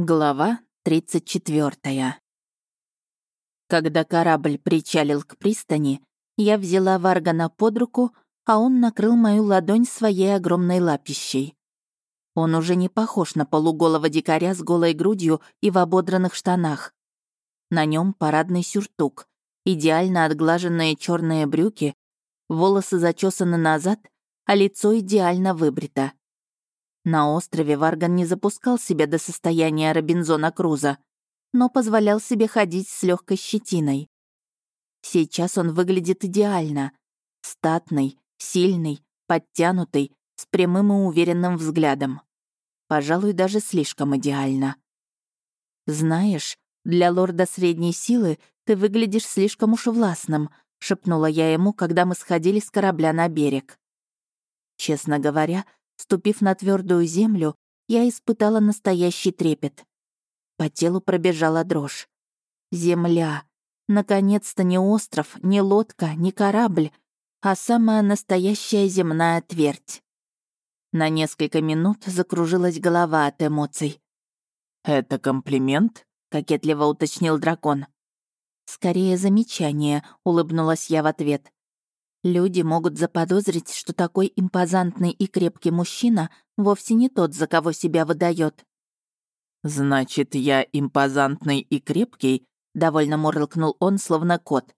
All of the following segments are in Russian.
Глава 34. Когда корабль причалил к пристани, я взяла Варгана под руку, а он накрыл мою ладонь своей огромной лапищей. Он уже не похож на полуголого дикаря с голой грудью и в ободранных штанах. На нем парадный сюртук, идеально отглаженные черные брюки, волосы зачесаны назад, а лицо идеально выбрито. На острове Варган не запускал себя до состояния Робинзона Круза, но позволял себе ходить с легкой щетиной. Сейчас он выглядит идеально. Статный, сильный, подтянутый, с прямым и уверенным взглядом. Пожалуй, даже слишком идеально. «Знаешь, для лорда средней силы ты выглядишь слишком уж властным», — шепнула я ему, когда мы сходили с корабля на берег. Честно говоря, Ступив на твердую землю, я испытала настоящий трепет. По телу пробежала дрожь. Земля. Наконец-то не остров, не лодка, не корабль, а самая настоящая земная твердь. На несколько минут закружилась голова от эмоций. «Это комплимент?» — кокетливо уточнил дракон. «Скорее замечание», — улыбнулась я в ответ. Люди могут заподозрить, что такой импозантный и крепкий мужчина вовсе не тот, за кого себя выдает. «Значит, я импозантный и крепкий?» — довольно мурлыкнул он, словно кот.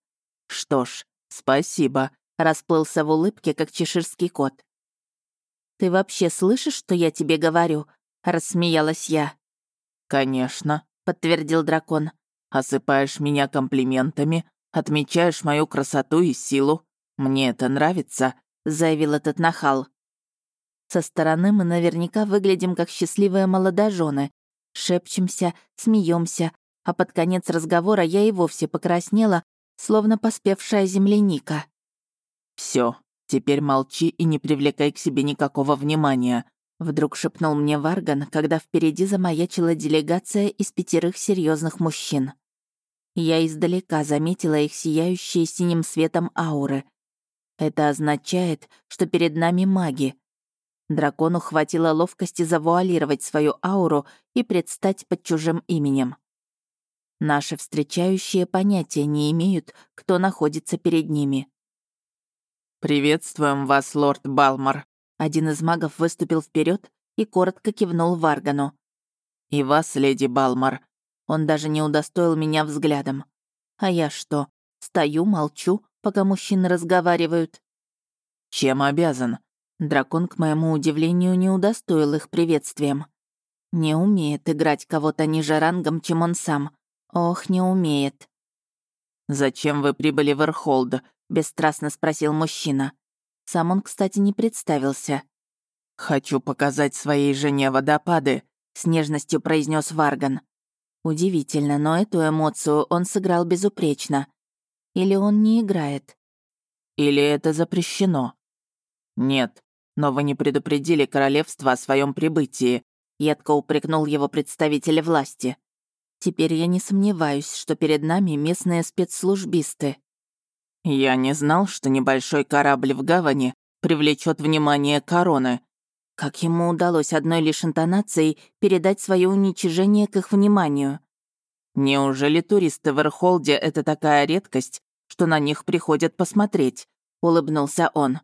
«Что ж, спасибо», — расплылся в улыбке, как чеширский кот. «Ты вообще слышишь, что я тебе говорю?» — рассмеялась я. «Конечно», — подтвердил дракон. «Осыпаешь меня комплиментами, отмечаешь мою красоту и силу, «Мне это нравится», — заявил этот нахал. Со стороны мы наверняка выглядим как счастливые молодожены. Шепчемся, смеемся, а под конец разговора я и вовсе покраснела, словно поспевшая земляника. Все, теперь молчи и не привлекай к себе никакого внимания», — вдруг шепнул мне Варган, когда впереди замаячила делегация из пятерых серьезных мужчин. Я издалека заметила их сияющие синим светом ауры — это означает, что перед нами маги. Дракону хватило ловкости завуалировать свою ауру и предстать под чужим именем. Наши встречающие понятия не имеют, кто находится перед ними. «Приветствуем вас, лорд Балмар», один из магов выступил вперед и коротко кивнул Варгану. «И вас, леди Балмар». Он даже не удостоил меня взглядом. А я что, стою, молчу, пока мужчины разговаривают. «Чем обязан?» Дракон, к моему удивлению, не удостоил их приветствием. Не умеет играть кого-то ниже рангом, чем он сам. Ох, не умеет. «Зачем вы прибыли в Эрхолд?» — бесстрастно спросил мужчина. Сам он, кстати, не представился. «Хочу показать своей жене водопады», — с нежностью произнес Варган. Удивительно, но эту эмоцию он сыграл безупречно. Или он не играет? Или это запрещено? Нет, но вы не предупредили королевство о своем прибытии, едко упрекнул его представитель власти. Теперь я не сомневаюсь, что перед нами местные спецслужбисты. Я не знал, что небольшой корабль в гавани привлечет внимание короны. Как ему удалось одной лишь интонацией передать свое уничижение к их вниманию? «Неужели туристы в Эрхолде — это такая редкость, что на них приходят посмотреть?» — улыбнулся он.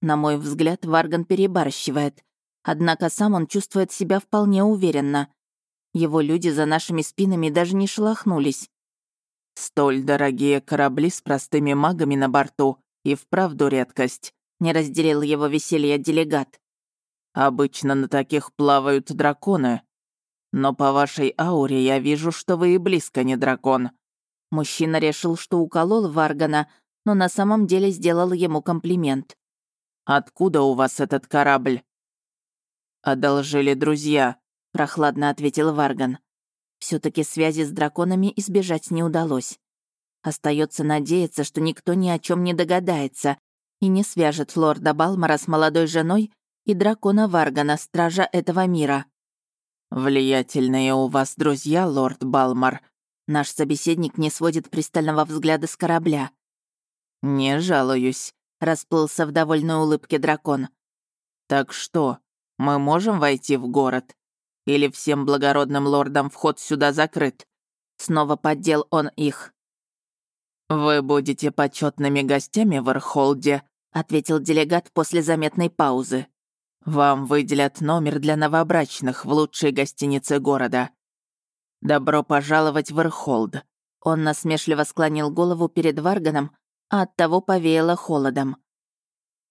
На мой взгляд, Варган перебарщивает. Однако сам он чувствует себя вполне уверенно. Его люди за нашими спинами даже не шелохнулись. «Столь дорогие корабли с простыми магами на борту и вправду редкость», — не разделил его веселье делегат. «Обычно на таких плавают драконы, но по вашей ауре я вижу, что вы и близко не дракон». Мужчина решил, что уколол Варгана, но на самом деле сделал ему комплимент. «Откуда у вас этот корабль?» «Одолжили друзья», — прохладно ответил Варган. все таки связи с драконами избежать не удалось. Остается надеяться, что никто ни о чем не догадается и не свяжет лорда Балмара с молодой женой и дракона Варгана, стража этого мира. «Влиятельные у вас друзья, лорд Балмар». Наш собеседник не сводит пристального взгляда с корабля. «Не жалуюсь», — расплылся в довольной улыбке дракон. «Так что, мы можем войти в город? Или всем благородным лордам вход сюда закрыт?» Снова поддел он их. «Вы будете почетными гостями в Эрхолде», ответил делегат после заметной паузы. «Вам выделят номер для новобрачных в лучшей гостинице города. Добро пожаловать в Эрхолд». Он насмешливо склонил голову перед Варганом, а оттого повеяло холодом.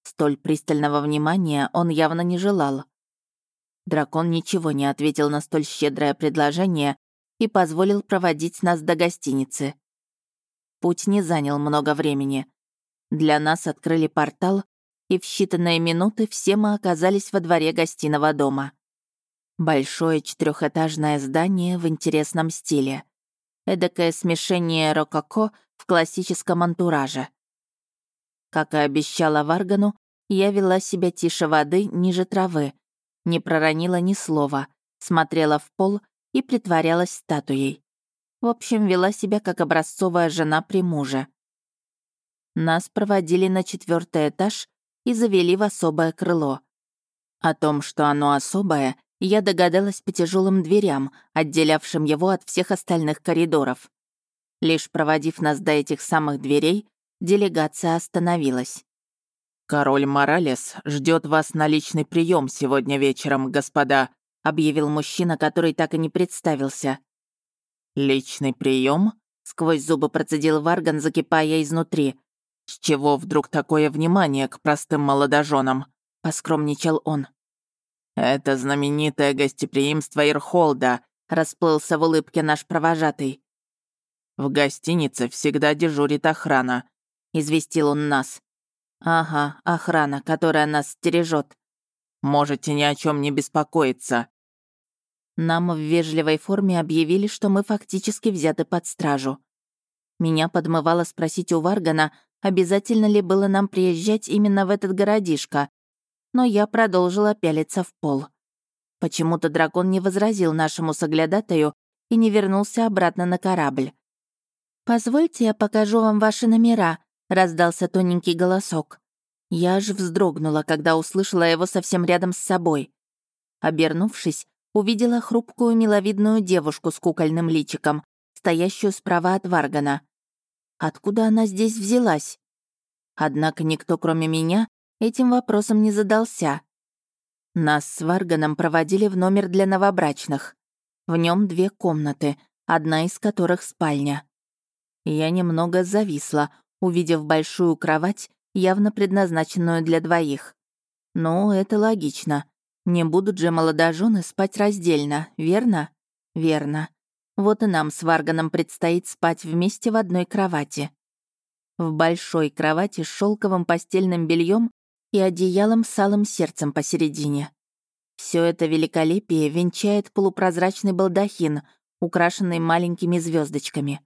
Столь пристального внимания он явно не желал. Дракон ничего не ответил на столь щедрое предложение и позволил проводить нас до гостиницы. Путь не занял много времени. Для нас открыли портал, и в считанные минуты все мы оказались во дворе гостиного дома. Большое четырехэтажное здание в интересном стиле. Эдакое смешение рококо в классическом антураже. Как и обещала Варгану, я вела себя тише воды, ниже травы, не проронила ни слова, смотрела в пол и притворялась статуей. В общем, вела себя как образцовая жена при муже. Нас проводили на четвертый этаж и завели в особое крыло. О том, что оно особое, я догадалась по тяжелым дверям, отделявшим его от всех остальных коридоров. Лишь проводив нас до этих самых дверей, делегация остановилась. «Король Моралес ждет вас на личный прием сегодня вечером, господа», объявил мужчина, который так и не представился. «Личный прием? сквозь зубы процедил Варган, закипая изнутри. «С чего вдруг такое внимание к простым молодоженам?» — поскромничал он. «Это знаменитое гостеприимство Ирхолда», — расплылся в улыбке наш провожатый. «В гостинице всегда дежурит охрана», — известил он нас. «Ага, охрана, которая нас стережет. Можете ни о чем не беспокоиться». Нам в вежливой форме объявили, что мы фактически взяты под стражу. Меня подмывало спросить у Варгана, обязательно ли было нам приезжать именно в этот городишко, но я продолжила пялиться в пол. Почему-то дракон не возразил нашему соглядатаю и не вернулся обратно на корабль. «Позвольте, я покажу вам ваши номера», — раздался тоненький голосок. Я аж вздрогнула, когда услышала его совсем рядом с собой. Обернувшись, увидела хрупкую миловидную девушку с кукольным личиком, стоящую справа от Варгана. Откуда она здесь взялась? Однако никто, кроме меня, этим вопросом не задался. Нас с Варганом проводили в номер для новобрачных. В нем две комнаты, одна из которых спальня. Я немного зависла, увидев большую кровать, явно предназначенную для двоих. Ну, это логично. Не будут же молодожены спать раздельно, верно? Верно. Вот и нам с Варганом предстоит спать вместе в одной кровати. В большой кровати с шелковым постельным бельем и одеялом с алым сердцем посередине. Все это великолепие венчает полупрозрачный балдахин, украшенный маленькими звездочками.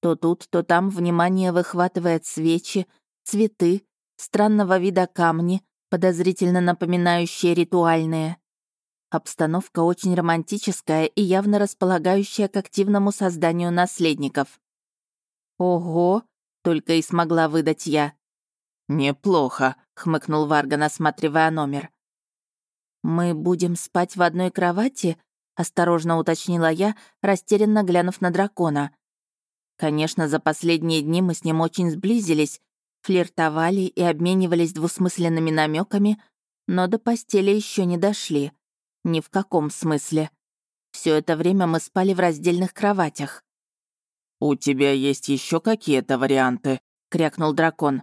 То тут, то там внимание выхватывает свечи, цветы, странного вида камни, подозрительно напоминающие ритуальные. Обстановка очень романтическая и явно располагающая к активному созданию наследников. «Ого!» — только и смогла выдать я. «Неплохо», — хмыкнул Варган, осматривая номер. «Мы будем спать в одной кровати?» — осторожно уточнила я, растерянно глянув на дракона. Конечно, за последние дни мы с ним очень сблизились, флиртовали и обменивались двусмысленными намеками, но до постели еще не дошли. Ни в каком смысле. Все это время мы спали в раздельных кроватях. «У тебя есть еще какие-то варианты?» — крякнул дракон.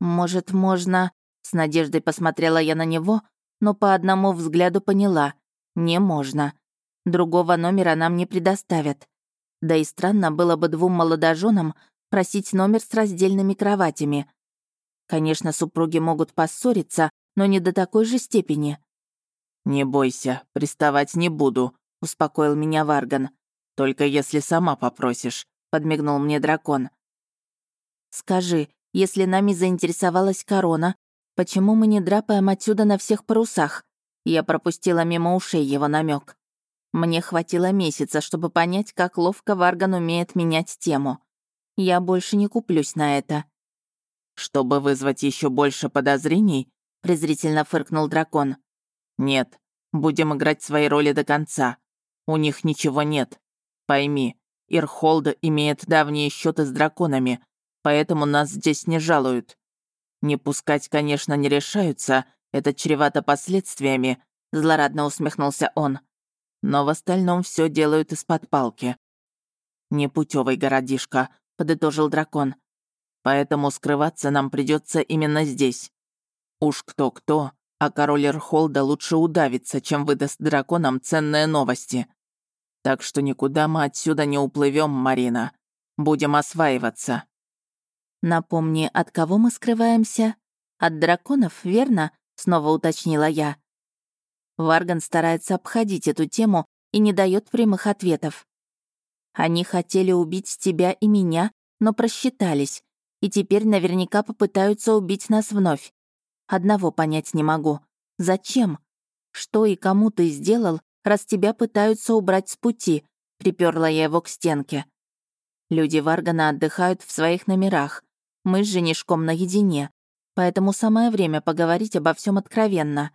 «Может, можно...» — с надеждой посмотрела я на него, но по одному взгляду поняла. «Не можно. Другого номера нам не предоставят. Да и странно было бы двум молодоженам просить номер с раздельными кроватями. Конечно, супруги могут поссориться, но не до такой же степени. «Не бойся, приставать не буду», — успокоил меня Варган. «Только если сама попросишь», — подмигнул мне дракон. «Скажи, если нами заинтересовалась корона, почему мы не драпаем отсюда на всех парусах?» Я пропустила мимо ушей его намек. Мне хватило месяца, чтобы понять, как ловко Варган умеет менять тему. Я больше не куплюсь на это. «Чтобы вызвать еще больше подозрений?» презрительно фыркнул дракон. «Нет, Будем играть свои роли до конца. У них ничего нет. Пойми, Ирхолда имеет давние счеты с драконами, поэтому нас здесь не жалуют. Не пускать, конечно, не решаются, это чревато последствиями, злорадно усмехнулся он. Но в остальном все делают из-под палки. Непутевый городишко, подытожил дракон. Поэтому скрываться нам придется именно здесь. Уж кто-кто, а король Эрхолда лучше удавится, чем выдаст драконам ценные новости. Так что никуда мы отсюда не уплывем, Марина. Будем осваиваться. Напомни, от кого мы скрываемся? От драконов, верно? Снова уточнила я. Варган старается обходить эту тему и не дает прямых ответов. Они хотели убить тебя и меня, но просчитались, и теперь наверняка попытаются убить нас вновь. Одного понять не могу. Зачем? Что и кому ты сделал, раз тебя пытаются убрать с пути?» Приперла я его к стенке. Люди Варгана отдыхают в своих номерах. Мы с женишком наедине. Поэтому самое время поговорить обо всем откровенно.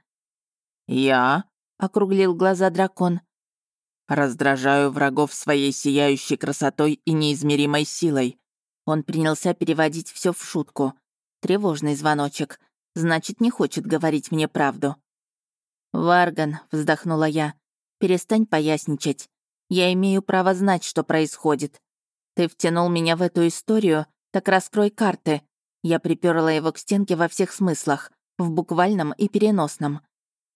«Я?» — округлил глаза дракон. «Раздражаю врагов своей сияющей красотой и неизмеримой силой». Он принялся переводить все в шутку. Тревожный звоночек. Значит, не хочет говорить мне правду. «Варган», — вздохнула я, — «перестань поясничать. Я имею право знать, что происходит. Ты втянул меня в эту историю, так раскрой карты». Я приперла его к стенке во всех смыслах, в буквальном и переносном.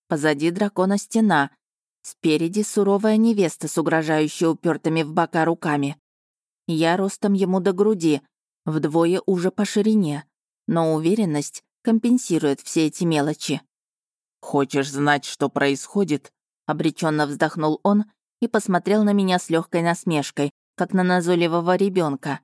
Позади дракона стена, спереди суровая невеста с угрожающей упертыми в бока руками. Я ростом ему до груди, вдвое уже по ширине, но уверенность, компенсирует все эти мелочи. «Хочешь знать, что происходит?» — обреченно вздохнул он и посмотрел на меня с легкой насмешкой, как на назойливого ребенка.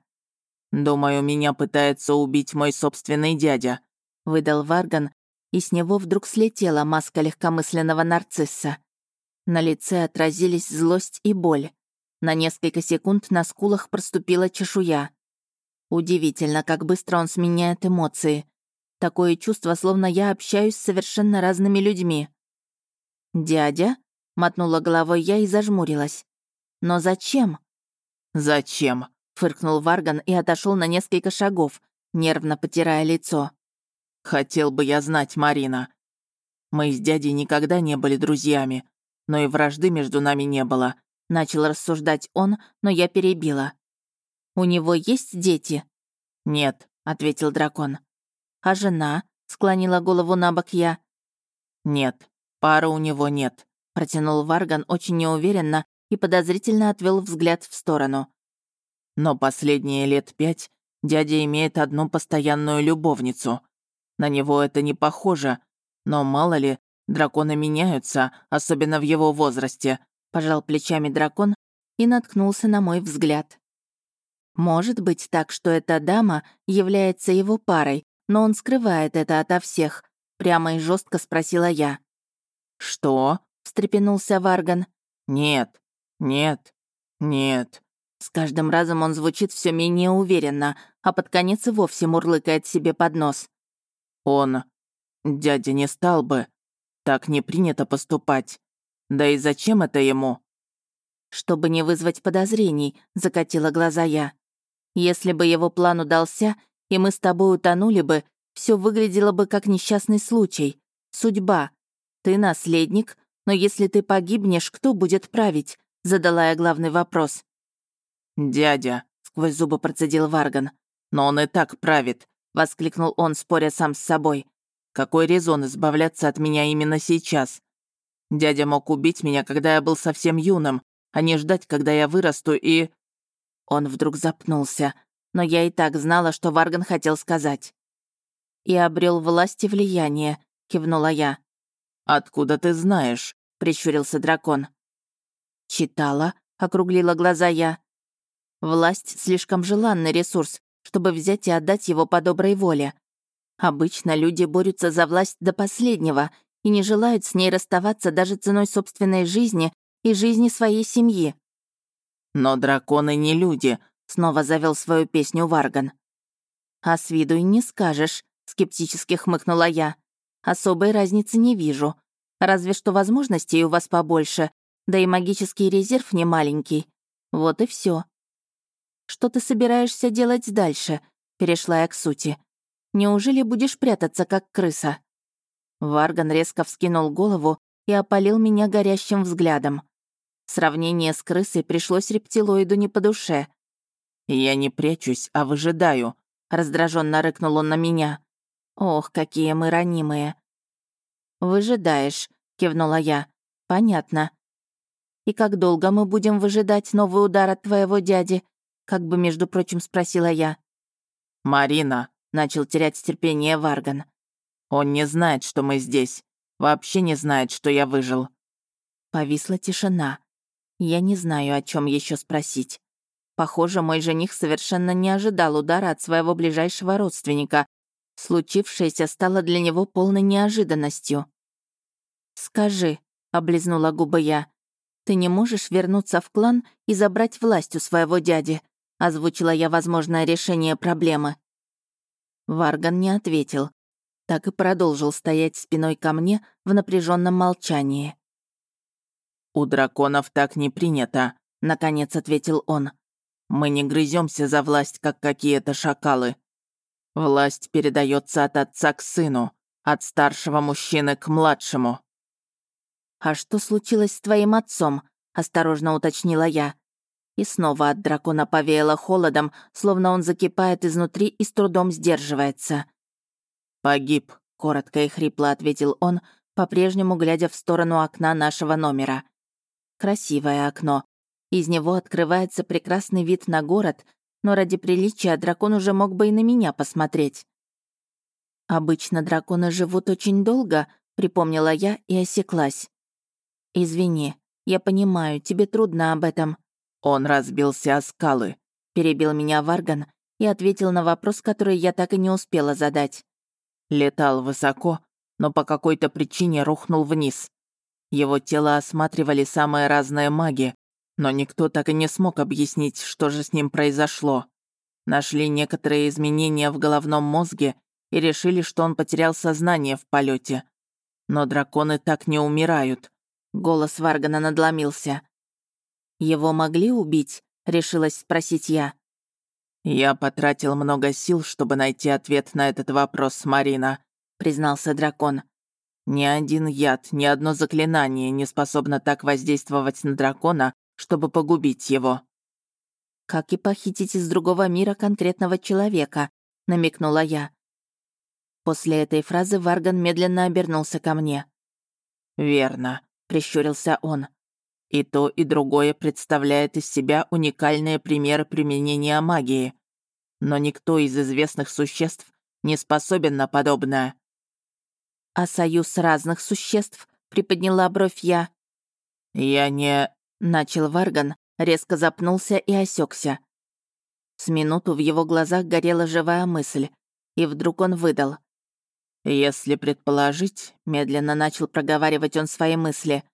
«Думаю, меня пытается убить мой собственный дядя», — выдал Варган, и с него вдруг слетела маска легкомысленного нарцисса. На лице отразились злость и боль. На несколько секунд на скулах проступила чешуя. Удивительно, как быстро он сменяет эмоции. Такое чувство, словно я общаюсь с совершенно разными людьми. «Дядя?» — мотнула головой я и зажмурилась. «Но зачем?» «Зачем?» — фыркнул Варган и отошел на несколько шагов, нервно потирая лицо. «Хотел бы я знать, Марина. Мы с дядей никогда не были друзьями, но и вражды между нами не было», — начал рассуждать он, но я перебила. «У него есть дети?» «Нет», — ответил дракон. А жена?» — склонила голову на бок я. «Нет, пары у него нет», — протянул Варган очень неуверенно и подозрительно отвел взгляд в сторону. «Но последние лет пять дядя имеет одну постоянную любовницу. На него это не похоже, но мало ли, драконы меняются, особенно в его возрасте», — пожал плечами дракон и наткнулся на мой взгляд. «Может быть так, что эта дама является его парой, но он скрывает это ото всех», — прямо и жестко спросила я. «Что?» — встрепенулся Варган. «Нет, нет, нет». С каждым разом он звучит все менее уверенно, а под конец и вовсе мурлыкает себе под нос. «Он... Дядя не стал бы. Так не принято поступать. Да и зачем это ему?» «Чтобы не вызвать подозрений», — закатила глаза я. «Если бы его план удался, и мы с тобой утонули бы, все выглядело бы как несчастный случай. Судьба. Ты наследник, но если ты погибнешь, кто будет править?» Задала я главный вопрос. «Дядя», — сквозь зубы процедил Варган. «Но он и так правит», — воскликнул он, споря сам с собой. «Какой резон избавляться от меня именно сейчас? Дядя мог убить меня, когда я был совсем юным, а не ждать, когда я вырасту и...» Он вдруг запнулся, но я и так знала, что Варган хотел сказать. «И обрел власть и влияние», — кивнула я. «Откуда ты знаешь?» — прищурился дракон. «Читала», — округлила глаза я. «Власть — слишком желанный ресурс, чтобы взять и отдать его по доброй воле. Обычно люди борются за власть до последнего и не желают с ней расставаться даже ценой собственной жизни и жизни своей семьи». «Но драконы не люди», Снова завел свою песню Варган. «А с виду и не скажешь», — скептически хмыкнула я. «Особой разницы не вижу. Разве что возможностей у вас побольше, да и магический резерв не маленький. Вот и все. Что ты собираешься делать дальше? Перешла я к сути. Неужели будешь прятаться, как крыса? Варган резко вскинул голову и опалил меня горящим взглядом. Сравнение с крысой пришлось рептилоиду не по душе. «Я не прячусь, а выжидаю», — раздраженно рыкнул он на меня. «Ох, какие мы ранимые!» «Выжидаешь», — кивнула я. «Понятно. И как долго мы будем выжидать новый удар от твоего дяди?» Как бы, между прочим, спросила я. «Марина», — начал терять терпение Варган. «Он не знает, что мы здесь. Вообще не знает, что я выжил». Повисла тишина. Я не знаю, о чем еще спросить. Похоже, мой жених совершенно не ожидал удара от своего ближайшего родственника. Случившееся стало для него полной неожиданностью. «Скажи», — облизнула губы я, «ты не можешь вернуться в клан и забрать власть у своего дяди?» — озвучила я возможное решение проблемы. Варган не ответил. Так и продолжил стоять спиной ко мне в напряженном молчании. «У драконов так не принято», — наконец ответил он. «Мы не грыземся за власть, как какие-то шакалы. Власть передается от отца к сыну, от старшего мужчины к младшему». «А что случилось с твоим отцом?» — осторожно уточнила я. И снова от дракона повеяло холодом, словно он закипает изнутри и с трудом сдерживается. «Погиб», — коротко и хрипло ответил он, по-прежнему глядя в сторону окна нашего номера. Красивое окно. Из него открывается прекрасный вид на город, но ради приличия дракон уже мог бы и на меня посмотреть. «Обычно драконы живут очень долго», — припомнила я и осеклась. «Извини, я понимаю, тебе трудно об этом». «Он разбился о скалы», — перебил меня Варган и ответил на вопрос, который я так и не успела задать. Летал высоко, но по какой-то причине рухнул вниз. Его тело осматривали самые разные маги, но никто так и не смог объяснить, что же с ним произошло. Нашли некоторые изменения в головном мозге и решили, что он потерял сознание в полете. Но драконы так не умирают. Голос Варгана надломился. «Его могли убить?» — решилась спросить я. «Я потратил много сил, чтобы найти ответ на этот вопрос, Марина», — признался дракон. Ни один яд, ни одно заклинание не способно так воздействовать на дракона, чтобы погубить его. «Как и похитить из другого мира конкретного человека», — намекнула я. После этой фразы Варган медленно обернулся ко мне. «Верно», — прищурился он. «И то, и другое представляет из себя уникальные примеры применения магии. Но никто из известных существ не способен на подобное. «А союз разных существ?» — приподняла бровь я. «Я не...» — начал Варган, резко запнулся и осекся. С минуту в его глазах горела живая мысль, и вдруг он выдал. «Если предположить», — медленно начал проговаривать он свои мысли,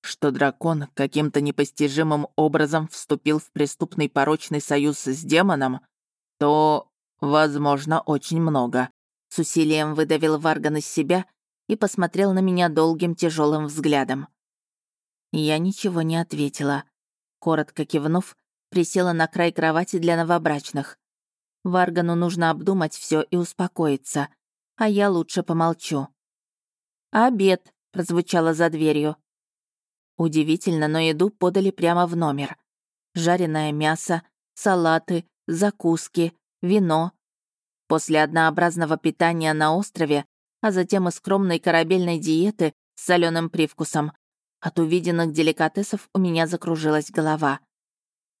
что дракон каким-то непостижимым образом вступил в преступный порочный союз с демоном, то, возможно, очень много. С усилием выдавил Варган из себя и посмотрел на меня долгим тяжелым взглядом. Я ничего не ответила. Коротко кивнув, присела на край кровати для новобрачных. Варгану нужно обдумать все и успокоиться, а я лучше помолчу. «Обед», — прозвучало за дверью. Удивительно, но еду подали прямо в номер. Жареное мясо, салаты, закуски, вино. После однообразного питания на острове а затем и скромной корабельной диеты с соленым привкусом. От увиденных деликатесов у меня закружилась голова.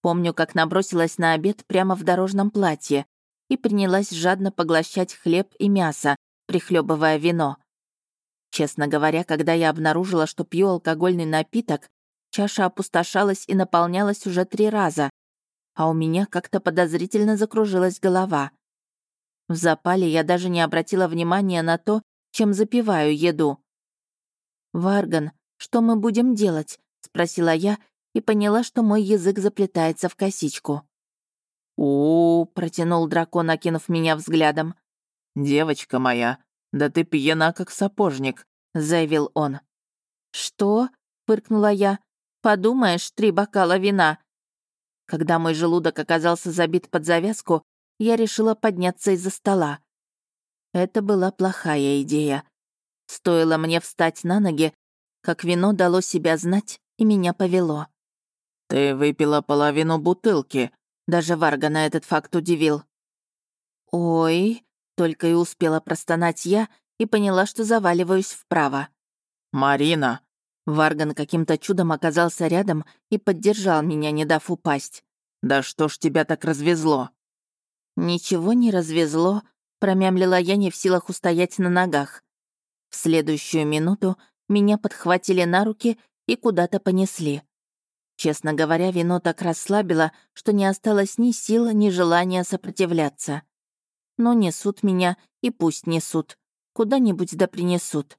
Помню, как набросилась на обед прямо в дорожном платье и принялась жадно поглощать хлеб и мясо, прихлебывая вино. Честно говоря, когда я обнаружила, что пью алкогольный напиток, чаша опустошалась и наполнялась уже три раза, а у меня как-то подозрительно закружилась голова. В запале я даже не обратила внимания на то, чем запиваю еду. «Варган, что мы будем делать?» — спросила я и поняла, что мой язык заплетается в косичку. у, -у, протянул дракон, окинув меня взглядом. «Девочка моя, да ты пьяна, как сапожник», — заявил он. «Что?» — пыркнула я. «Подумаешь, три бокала вина». Когда мой желудок оказался забит под завязку, я решила подняться из-за стола. Это была плохая идея. Стоило мне встать на ноги, как вино дало себя знать, и меня повело. «Ты выпила половину бутылки», — даже Варга на этот факт удивил. «Ой», — только и успела простонать я и поняла, что заваливаюсь вправо. «Марина!» Варган каким-то чудом оказался рядом и поддержал меня, не дав упасть. «Да что ж тебя так развезло?» «Ничего не развезло», — промямлила я не в силах устоять на ногах. В следующую минуту меня подхватили на руки и куда-то понесли. Честно говоря, вино так расслабило, что не осталось ни сил, ни желания сопротивляться. Но несут меня, и пусть несут. Куда-нибудь да принесут.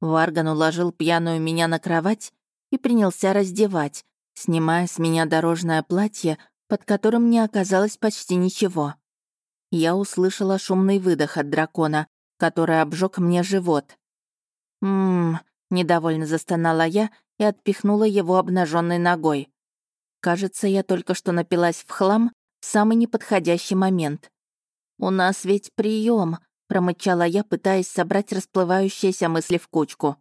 Варган уложил пьяную меня на кровать и принялся раздевать, снимая с меня дорожное платье, под которым не оказалось почти ничего. Я услышала шумный выдох от дракона, который обжег мне живот. «Ммм», — недовольно застонала я и отпихнула его обнаженной ногой. Кажется, я только что напилась в хлам в самый неподходящий момент. «У нас ведь прием, промычала я, пытаясь собрать расплывающиеся мысли в кучку.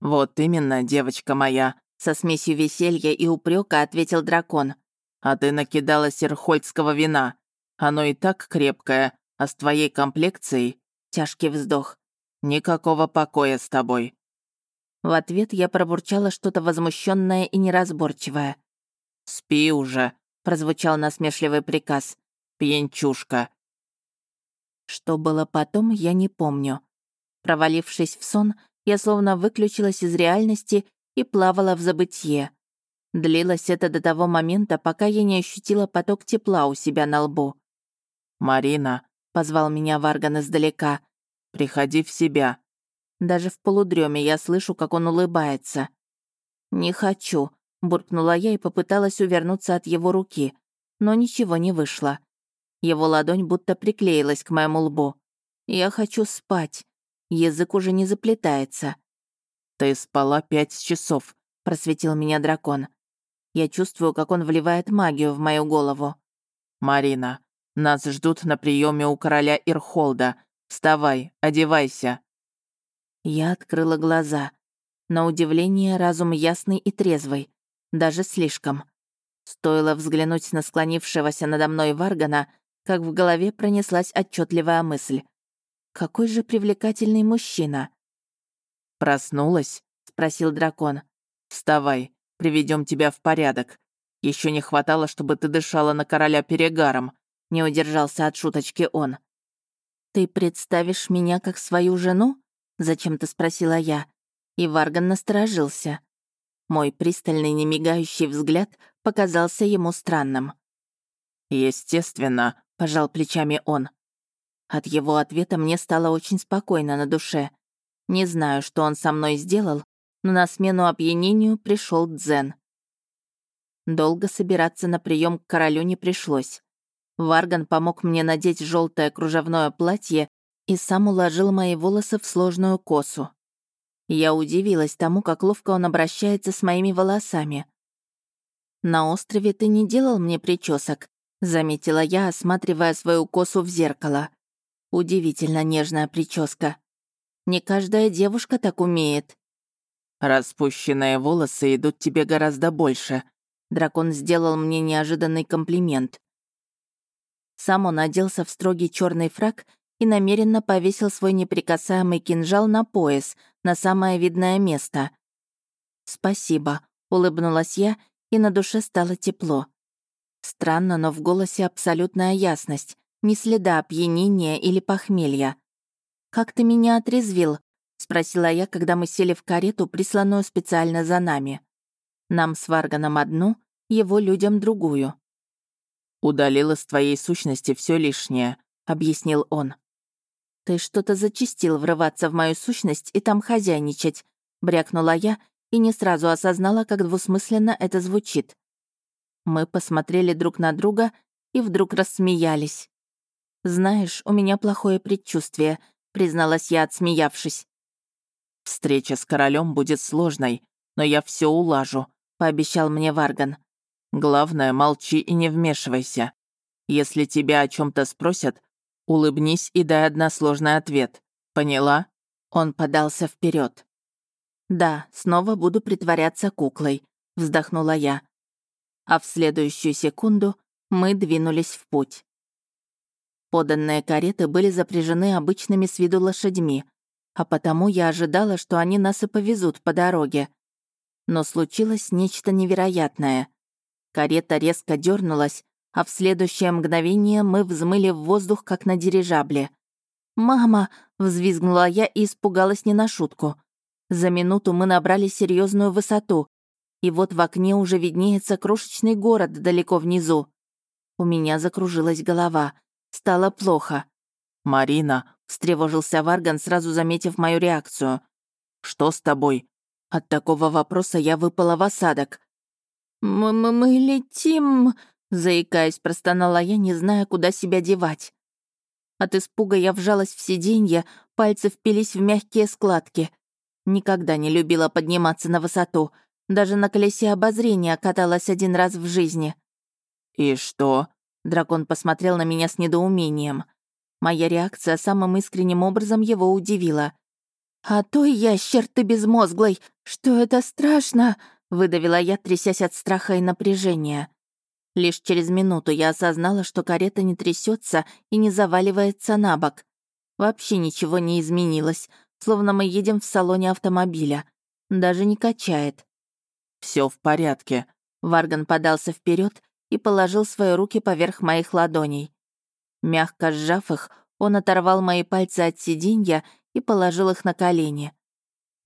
«Вот именно, девочка моя», — со смесью веселья и упрека ответил дракон. «А ты накидала серхольдского вина. Оно и так крепкое, а с твоей комплекцией...» Тяжкий вздох. «Никакого покоя с тобой». В ответ я пробурчала что-то возмущенное и неразборчивое. «Спи уже», — прозвучал насмешливый приказ. «Пьянчушка». Что было потом, я не помню. Провалившись в сон, я словно выключилась из реальности и плавала в забытье. Длилось это до того момента, пока я не ощутила поток тепла у себя на лбу. «Марина», — позвал меня Варган издалека, — «приходи в себя». Даже в полудреме я слышу, как он улыбается. «Не хочу», — буркнула я и попыталась увернуться от его руки, но ничего не вышло. Его ладонь будто приклеилась к моему лбу. «Я хочу спать. Язык уже не заплетается». «Ты спала пять часов», — просветил меня дракон. Я чувствую, как он вливает магию в мою голову. «Марина, нас ждут на приеме у короля Ирхолда. Вставай, одевайся». Я открыла глаза. На удивление, разум ясный и трезвый. Даже слишком. Стоило взглянуть на склонившегося надо мной Варгана, как в голове пронеслась отчетливая мысль. Какой же привлекательный мужчина. «Проснулась?» — спросил дракон. «Вставай, приведем тебя в порядок. Еще не хватало, чтобы ты дышала на короля перегаром», — не удержался от шуточки он. «Ты представишь меня как свою жену?» — зачем-то спросила я. И Варган насторожился. Мой пристальный, немигающий взгляд показался ему странным. «Естественно», пожал плечами он. От его ответа мне стало очень спокойно на душе. Не знаю, что он со мной сделал, но на смену опьянению пришел дзен. Долго собираться на прием к королю не пришлось. Варган помог мне надеть желтое кружевное платье и сам уложил мои волосы в сложную косу. Я удивилась тому, как ловко он обращается с моими волосами. «На острове ты не делал мне причесок, Заметила я, осматривая свою косу в зеркало. Удивительно нежная прическа. Не каждая девушка так умеет. «Распущенные волосы идут тебе гораздо больше». Дракон сделал мне неожиданный комплимент. Сам он оделся в строгий черный фраг и намеренно повесил свой неприкасаемый кинжал на пояс, на самое видное место. «Спасибо», — улыбнулась я, и на душе стало тепло. Странно, но в голосе абсолютная ясность, ни следа опьянения или похмелья. «Как ты меня отрезвил?» — спросила я, когда мы сели в карету, присланную специально за нами. Нам с Варганом одну, его людям другую. «Удалил из твоей сущности все лишнее», — объяснил он. «Ты что-то зачистил врываться в мою сущность и там хозяйничать», — брякнула я и не сразу осознала, как двусмысленно это звучит. Мы посмотрели друг на друга и вдруг рассмеялись. «Знаешь, у меня плохое предчувствие», — призналась я, отсмеявшись. Встреча с королем будет сложной, но я все улажу», — пообещал мне Варган. «Главное, молчи и не вмешивайся. Если тебя о чем то спросят, улыбнись и дай односложный ответ. Поняла?» Он подался вперед. «Да, снова буду притворяться куклой», — вздохнула я. А в следующую секунду мы двинулись в путь. Поданные кареты были запряжены обычными с виду лошадьми, а потому я ожидала, что они нас и повезут по дороге. Но случилось нечто невероятное. Карета резко дернулась, а в следующее мгновение мы взмыли в воздух, как на дирижабле. «Мама!» — взвизгнула я и испугалась не на шутку. За минуту мы набрали серьезную высоту, и вот в окне уже виднеется крошечный город далеко внизу. У меня закружилась голова — Стало плохо. «Марина», — встревожился Варган, сразу заметив мою реакцию. «Что с тобой?» От такого вопроса я выпала в осадок. «Мы, -мы, летим», — заикаясь, простонала я, не зная, куда себя девать. От испуга я вжалась в сиденье, пальцы впились в мягкие складки. Никогда не любила подниматься на высоту. Даже на колесе обозрения каталась один раз в жизни. «И что?» Дракон посмотрел на меня с недоумением. Моя реакция самым искренним образом его удивила. «А то ящер ты безмозглый! Что это страшно!» — выдавила я, трясясь от страха и напряжения. Лишь через минуту я осознала, что карета не трясется и не заваливается на бок. Вообще ничего не изменилось, словно мы едем в салоне автомобиля. Даже не качает. Все в порядке». Варган подался вперед и положил свои руки поверх моих ладоней. Мягко сжав их, он оторвал мои пальцы от сиденья и положил их на колени.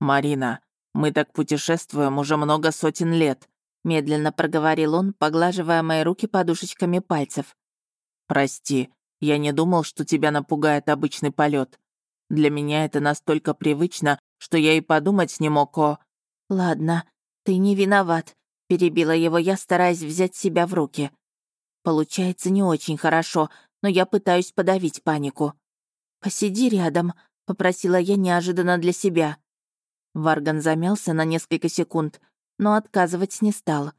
«Марина, мы так путешествуем уже много сотен лет», медленно проговорил он, поглаживая мои руки подушечками пальцев. «Прости, я не думал, что тебя напугает обычный полет. Для меня это настолько привычно, что я и подумать не мог о...» «Ладно, ты не виноват. Перебила его я, стараясь взять себя в руки. Получается не очень хорошо, но я пытаюсь подавить панику. «Посиди рядом», — попросила я неожиданно для себя. Варган замялся на несколько секунд, но отказывать не стал.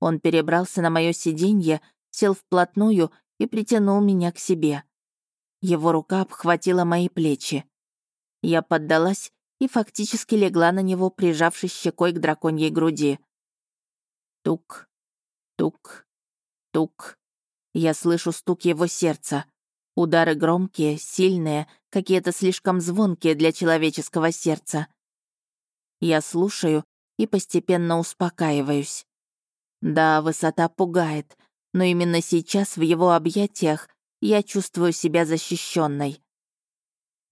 Он перебрался на мое сиденье, сел вплотную и притянул меня к себе. Его рука обхватила мои плечи. Я поддалась и фактически легла на него, прижавшись щекой к драконьей груди. Тук, тук, тук. Я слышу стук его сердца. Удары громкие, сильные, какие-то слишком звонкие для человеческого сердца. Я слушаю и постепенно успокаиваюсь. Да, высота пугает, но именно сейчас в его объятиях я чувствую себя защищенной.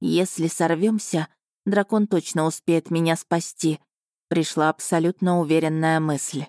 Если сорвемся, дракон точно успеет меня спасти, пришла абсолютно уверенная мысль.